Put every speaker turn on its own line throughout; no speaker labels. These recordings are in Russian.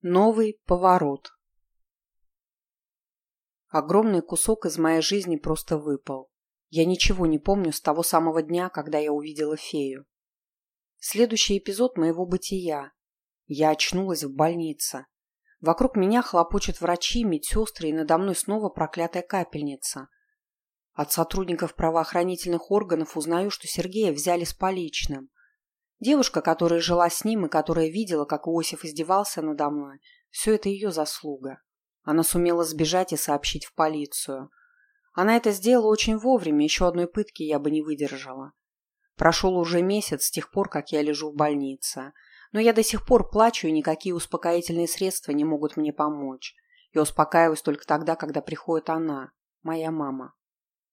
Новый поворот. Огромный кусок из моей жизни просто выпал. Я ничего не помню с того самого дня, когда я увидела фею. Следующий эпизод моего бытия. Я очнулась в больнице. Вокруг меня хлопочут врачи, медсестры, и надо мной снова проклятая капельница. От сотрудников правоохранительных органов узнаю, что Сергея взяли с поличным. Девушка, которая жила с ним и которая видела, как Иосиф издевался надо мной, все это ее заслуга. Она сумела сбежать и сообщить в полицию. Она это сделала очень вовремя, еще одной пытки я бы не выдержала. Прошел уже месяц с тех пор, как я лежу в больнице. Но я до сих пор плачу, и никакие успокоительные средства не могут мне помочь. Я успокаиваюсь только тогда, когда приходит она, моя мама.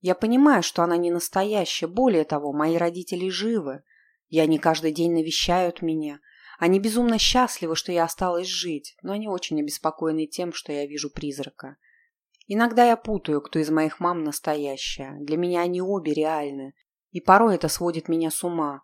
Я понимаю, что она не настоящая, более того, мои родители живы, и они каждый день навещают меня. Они безумно счастливы, что я осталась жить, но они очень обеспокоены тем, что я вижу призрака. Иногда я путаю, кто из моих мам настоящая. Для меня они обе реальны. И порой это сводит меня с ума.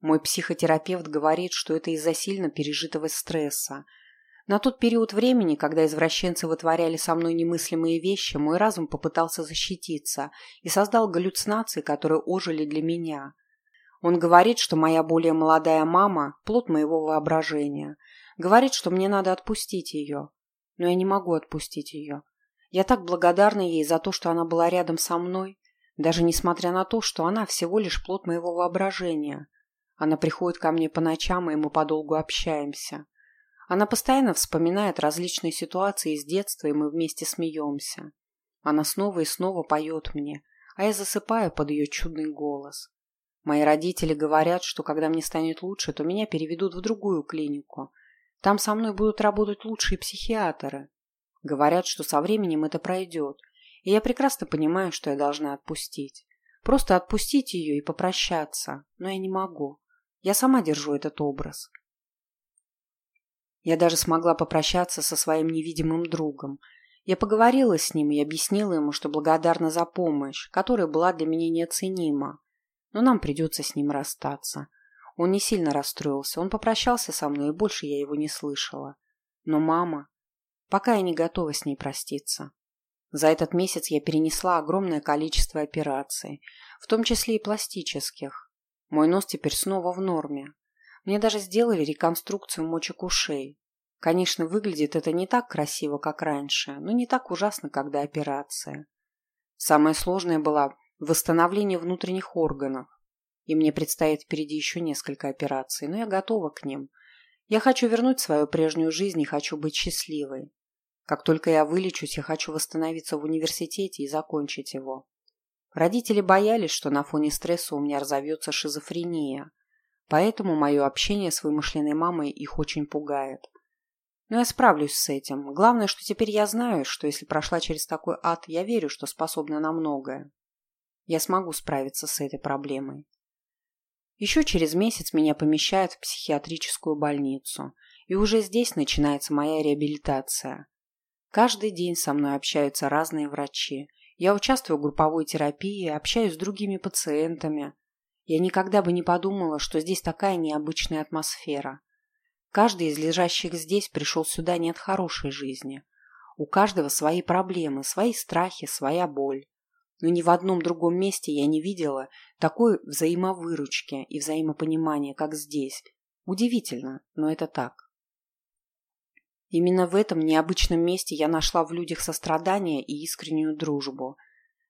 Мой психотерапевт говорит, что это из-за сильно пережитого стресса. На тот период времени, когда извращенцы вытворяли со мной немыслимые вещи, мой разум попытался защититься и создал галлюцинации, которые ожили для меня – он говорит, что моя более молодая мама – плод моего воображения. Говорит, что мне надо отпустить ее. Но я не могу отпустить ее. Я так благодарна ей за то, что она была рядом со мной, даже несмотря на то, что она всего лишь плод моего воображения. Она приходит ко мне по ночам, и мы подолгу общаемся. Она постоянно вспоминает различные ситуации из детства, и мы вместе смеемся. Она снова и снова поет мне, а я засыпаю под ее чудный голос. Мои родители говорят, что когда мне станет лучше, то меня переведут в другую клинику. Там со мной будут работать лучшие психиатры. Говорят, что со временем это пройдет. И я прекрасно понимаю, что я должна отпустить. Просто отпустить ее и попрощаться. Но я не могу. Я сама держу этот образ. Я даже смогла попрощаться со своим невидимым другом. Я поговорила с ним и объяснила ему, что благодарна за помощь, которая была для меня неоценима но нам придется с ним расстаться. Он не сильно расстроился, он попрощался со мной, и больше я его не слышала. Но мама... Пока я не готова с ней проститься. За этот месяц я перенесла огромное количество операций, в том числе и пластических. Мой нос теперь снова в норме. Мне даже сделали реконструкцию мочек ушей. Конечно, выглядит это не так красиво, как раньше, но не так ужасно, когда операция. Самое сложное было восстановление внутренних органов. И мне предстоит впереди еще несколько операций, но я готова к ним. Я хочу вернуть свою прежнюю жизнь и хочу быть счастливой. Как только я вылечусь, я хочу восстановиться в университете и закончить его. Родители боялись, что на фоне стресса у меня разовьется шизофрения, поэтому мое общение с вымышленной мамой их очень пугает. Но я справлюсь с этим. Главное, что теперь я знаю, что если прошла через такой ад, я верю, что способна на многое. Я смогу справиться с этой проблемой. Еще через месяц меня помещают в психиатрическую больницу, и уже здесь начинается моя реабилитация. Каждый день со мной общаются разные врачи. Я участвую в групповой терапии, общаюсь с другими пациентами. Я никогда бы не подумала, что здесь такая необычная атмосфера. Каждый из лежащих здесь пришел сюда не от хорошей жизни. У каждого свои проблемы, свои страхи, своя боль но ни в одном другом месте я не видела такой взаимовыручки и взаимопонимания, как здесь. Удивительно, но это так. Именно в этом необычном месте я нашла в людях сострадание и искреннюю дружбу.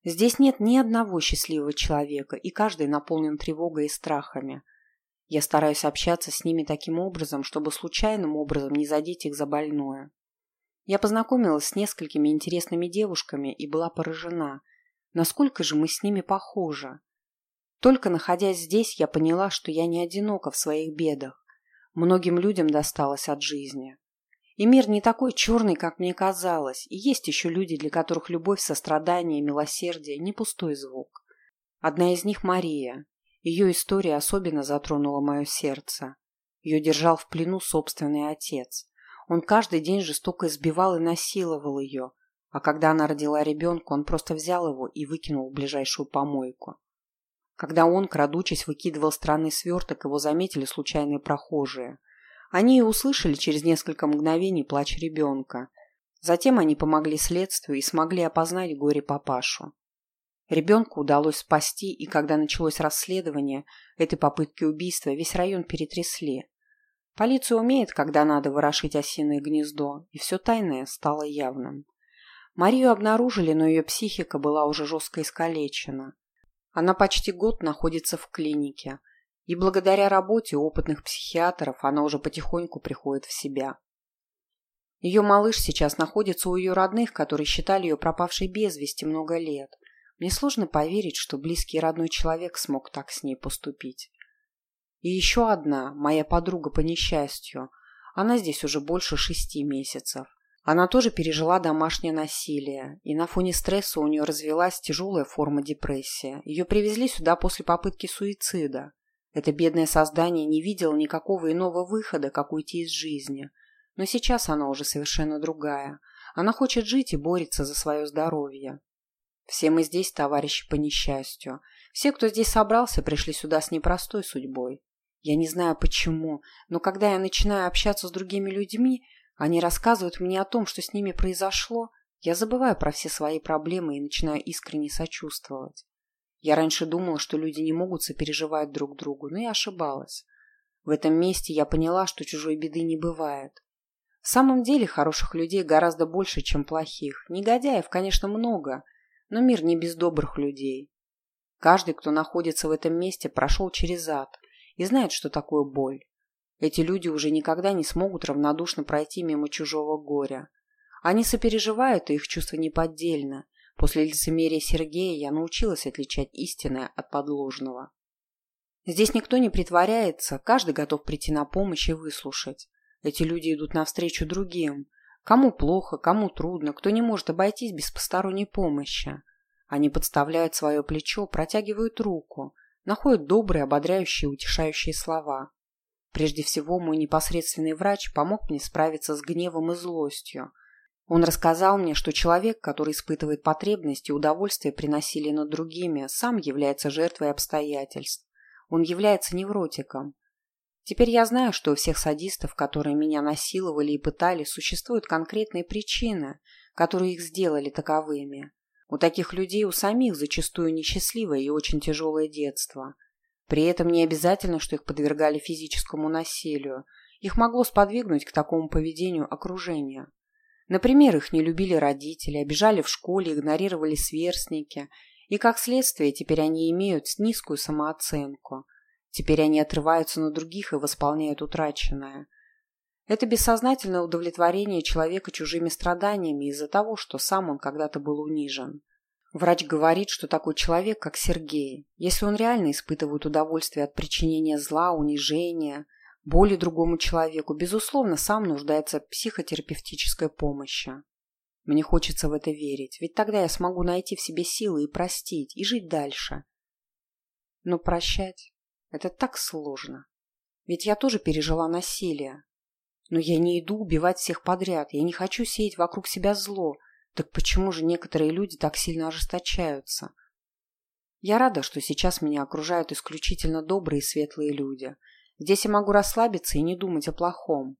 Здесь нет ни одного счастливого человека, и каждый наполнен тревогой и страхами. Я стараюсь общаться с ними таким образом, чтобы случайным образом не задеть их за больное. Я познакомилась с несколькими интересными девушками и была поражена – Насколько же мы с ними похожи? Только находясь здесь, я поняла, что я не одинока в своих бедах. Многим людям досталось от жизни. И мир не такой черный, как мне казалось, и есть еще люди, для которых любовь, сострадание, милосердие – не пустой звук. Одна из них – Мария. Ее история особенно затронула мое сердце. Ее держал в плену собственный отец. Он каждый день жестоко избивал и насиловал ее, а когда она родила ребенка, он просто взял его и выкинул в ближайшую помойку. Когда он, крадучись, выкидывал странный сверток, его заметили случайные прохожие. Они и услышали через несколько мгновений плач ребенка. Затем они помогли следствию и смогли опознать горе папашу. Ребенку удалось спасти, и когда началось расследование этой попытки убийства, весь район перетрясли. Полиция умеет, когда надо ворошить осиное гнездо, и все тайное стало явным. Марию обнаружили, но ее психика была уже жестко искалечена. Она почти год находится в клинике, и благодаря работе опытных психиатров она уже потихоньку приходит в себя. Ее малыш сейчас находится у ее родных, которые считали ее пропавшей без вести много лет. Мне сложно поверить, что близкий родной человек смог так с ней поступить. И еще одна, моя подруга по несчастью. Она здесь уже больше шести месяцев. Она тоже пережила домашнее насилие, и на фоне стресса у нее развелась тяжелая форма депрессии. Ее привезли сюда после попытки суицида. Это бедное создание не видело никакого иного выхода, как уйти из жизни. Но сейчас она уже совершенно другая. Она хочет жить и борется за свое здоровье. Все мы здесь товарищи по несчастью. Все, кто здесь собрался, пришли сюда с непростой судьбой. Я не знаю почему, но когда я начинаю общаться с другими людьми, они рассказывают мне о том, что с ними произошло, я забываю про все свои проблемы и начинаю искренне сочувствовать. Я раньше думала, что люди не могут сопереживать друг другу, но я ошибалась. В этом месте я поняла, что чужой беды не бывает. В самом деле хороших людей гораздо больше, чем плохих. Негодяев, конечно, много, но мир не без добрых людей. Каждый, кто находится в этом месте, прошел через ад и знает, что такое боль. Эти люди уже никогда не смогут равнодушно пройти мимо чужого горя. Они сопереживают, и их чувства неподдельно. После лицемерия Сергея я научилась отличать истинное от подложного. Здесь никто не притворяется, каждый готов прийти на помощь и выслушать. Эти люди идут навстречу другим. Кому плохо, кому трудно, кто не может обойтись без посторонней помощи. Они подставляют свое плечо, протягивают руку, находят добрые, ободряющие, утешающие слова. Прежде всего, мой непосредственный врач помог мне справиться с гневом и злостью. Он рассказал мне, что человек, который испытывает потребности и удовольствие при насилии над другими, сам является жертвой обстоятельств. Он является невротиком. Теперь я знаю, что у всех садистов, которые меня насиловали и пытали, существуют конкретные причины, которые их сделали таковыми. У таких людей у самих зачастую несчастливое и очень тяжелое детство – при этом не обязательно, что их подвергали физическому насилию. Их могло сподвигнуть к такому поведению окружение. Например, их не любили родители, обижали в школе, игнорировали сверстники, и как следствие теперь они имеют низкую самооценку. Теперь они отрываются на других и восполняют утраченное. Это бессознательное удовлетворение человека чужими страданиями из-за того, что сам он когда-то был унижен. Врач говорит, что такой человек, как Сергей, если он реально испытывает удовольствие от причинения зла, унижения, боли другому человеку, безусловно, сам нуждается в психотерапевтической помощи. Мне хочется в это верить, ведь тогда я смогу найти в себе силы и простить, и жить дальше. Но прощать – это так сложно. Ведь я тоже пережила насилие. Но я не иду убивать всех подряд, я не хочу сеять вокруг себя зло – так почему же некоторые люди так сильно ожесточаются? Я рада, что сейчас меня окружают исключительно добрые и светлые люди. Здесь я могу расслабиться и не думать о плохом.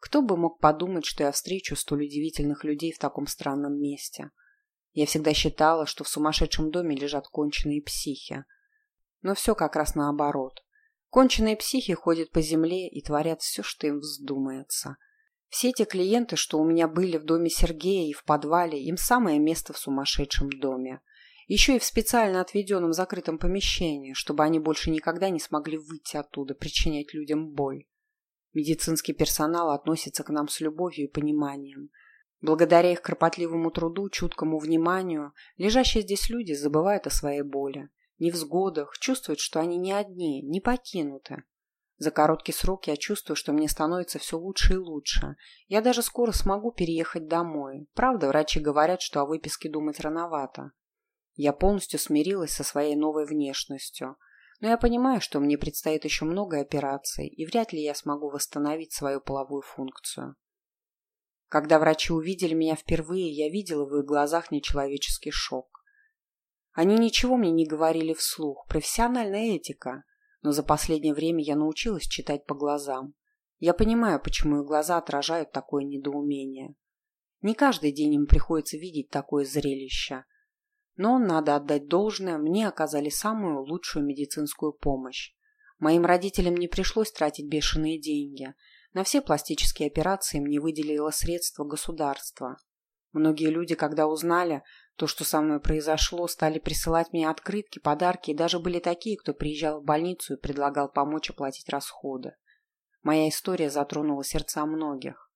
Кто бы мог подумать, что я встречу столь удивительных людей в таком странном месте? Я всегда считала, что в сумасшедшем доме лежат конченые психи. Но все как раз наоборот. Конченые психи ходят по земле и творят все, что им вздумается. Все эти клиенты, что у меня были в доме Сергея и в подвале, им самое место в сумасшедшем доме. Еще и в специально отведенном закрытом помещении, чтобы они больше никогда не смогли выйти оттуда, причинять людям боль. Медицинский персонал относится к нам с любовью и пониманием. Благодаря их кропотливому труду, чуткому вниманию, лежащие здесь люди забывают о своей боли, невзгодах, чувствуют, что они не одни, не покинуты. За короткий срок я чувствую, что мне становится все лучше и лучше. Я даже скоро смогу переехать домой. Правда, врачи говорят, что о выписке думать рановато. Я полностью смирилась со своей новой внешностью. Но я понимаю, что мне предстоит еще много операций, и вряд ли я смогу восстановить свою половую функцию. Когда врачи увидели меня впервые, я видела в их глазах нечеловеческий шок. Они ничего мне не говорили вслух. Профессиональная этика – но за последнее время я научилась читать по глазам. Я понимаю, почему их глаза отражают такое недоумение. Не каждый день им приходится видеть такое зрелище. Но, надо отдать должное, мне оказали самую лучшую медицинскую помощь. Моим родителям не пришлось тратить бешеные деньги. На все пластические операции мне выделило средства государства. Многие люди, когда узнали то, что со мной произошло, стали присылать мне открытки, подарки, и даже были такие, кто приезжал в больницу и предлагал помочь оплатить расходы. Моя история затронула сердца многих.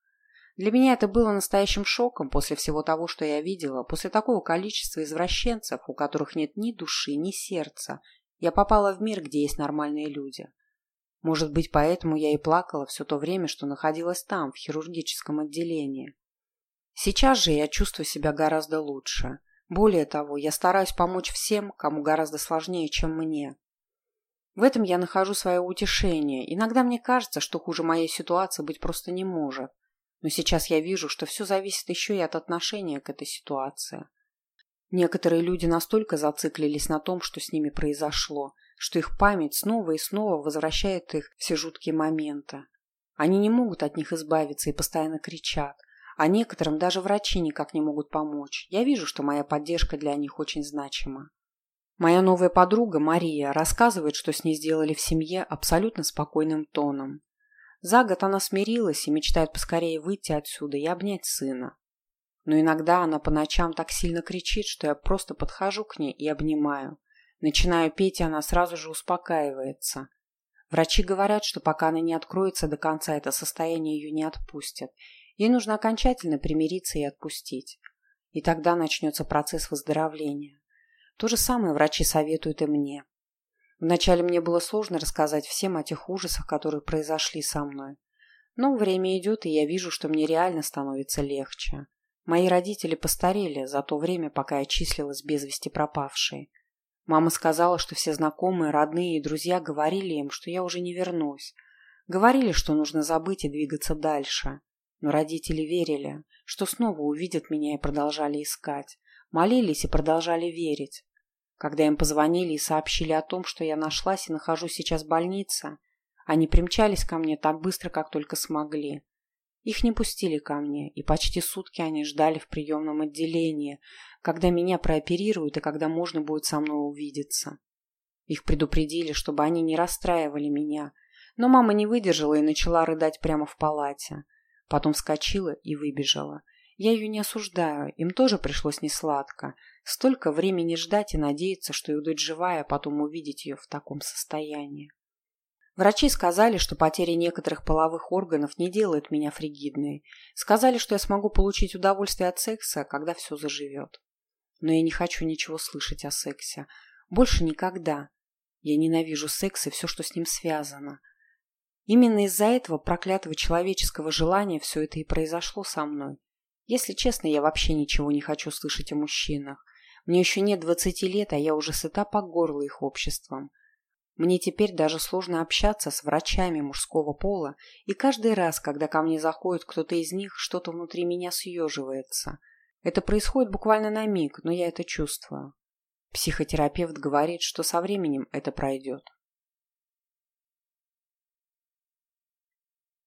Для меня это было настоящим шоком после всего того, что я видела, после такого количества извращенцев, у которых нет ни души, ни сердца. Я попала в мир, где есть нормальные люди. Может быть, поэтому я и плакала все то время, что находилась там, в хирургическом отделении. Сейчас же я чувствую себя гораздо лучше. Более того, я стараюсь помочь всем, кому гораздо сложнее, чем мне. В этом я нахожу свое утешение. Иногда мне кажется, что хуже моей ситуации быть просто не может. Но сейчас я вижу, что все зависит еще и от отношения к этой ситуации. Некоторые люди настолько зациклились на том, что с ними произошло, что их память снова и снова возвращает их все жуткие моменты. Они не могут от них избавиться и постоянно кричат. А некоторым даже врачи никак не могут помочь. Я вижу, что моя поддержка для них очень значима. Моя новая подруга Мария рассказывает, что с ней сделали в семье абсолютно спокойным тоном. За год она смирилась и мечтает поскорее выйти отсюда и обнять сына. Но иногда она по ночам так сильно кричит, что я просто подхожу к ней и обнимаю. Начинаю петь, и она сразу же успокаивается. Врачи говорят, что пока она не откроется до конца, это состояние ее не отпустит. Ей нужно окончательно примириться и отпустить. И тогда начнется процесс выздоровления. То же самое врачи советуют и мне. Вначале мне было сложно рассказать всем о тех ужасах, которые произошли со мной. Но время идет, и я вижу, что мне реально становится легче. Мои родители постарели за то время, пока я числилась без вести пропавшей. Мама сказала, что все знакомые, родные и друзья говорили им, что я уже не вернусь. Говорили, что нужно забыть и двигаться дальше. Но родители верили, что снова увидят меня и продолжали искать. Молились и продолжали верить. Когда им позвонили и сообщили о том, что я нашлась и нахожусь сейчас в больнице, они примчались ко мне так быстро, как только смогли. Их не пустили ко мне, и почти сутки они ждали в приемном отделении, когда меня прооперируют и когда можно будет со мной увидеться. Их предупредили, чтобы они не расстраивали меня, но мама не выдержала и начала рыдать прямо в палате. Потом вскочила и выбежала. Я ее не осуждаю, им тоже пришлось несладко. Столько времени ждать и надеяться, что ее дочь живая, а потом увидеть ее в таком состоянии. Врачи сказали, что потеря некоторых половых органов не делает меня фригидной. Сказали, что я смогу получить удовольствие от секса, когда все заживет. Но я не хочу ничего слышать о сексе. Больше никогда. Я ненавижу секс и все, что с ним связано. Именно из-за этого проклятого человеческого желания все это и произошло со мной. Если честно, я вообще ничего не хочу слышать о мужчинах. Мне еще нет двадцати лет, а я уже сыта по горло их обществом. Мне теперь даже сложно общаться с врачами мужского пола, и каждый раз, когда ко мне заходит кто-то из них, что-то внутри меня съеживается. Это происходит буквально на миг, но я это чувствую. Психотерапевт говорит, что со временем это пройдет.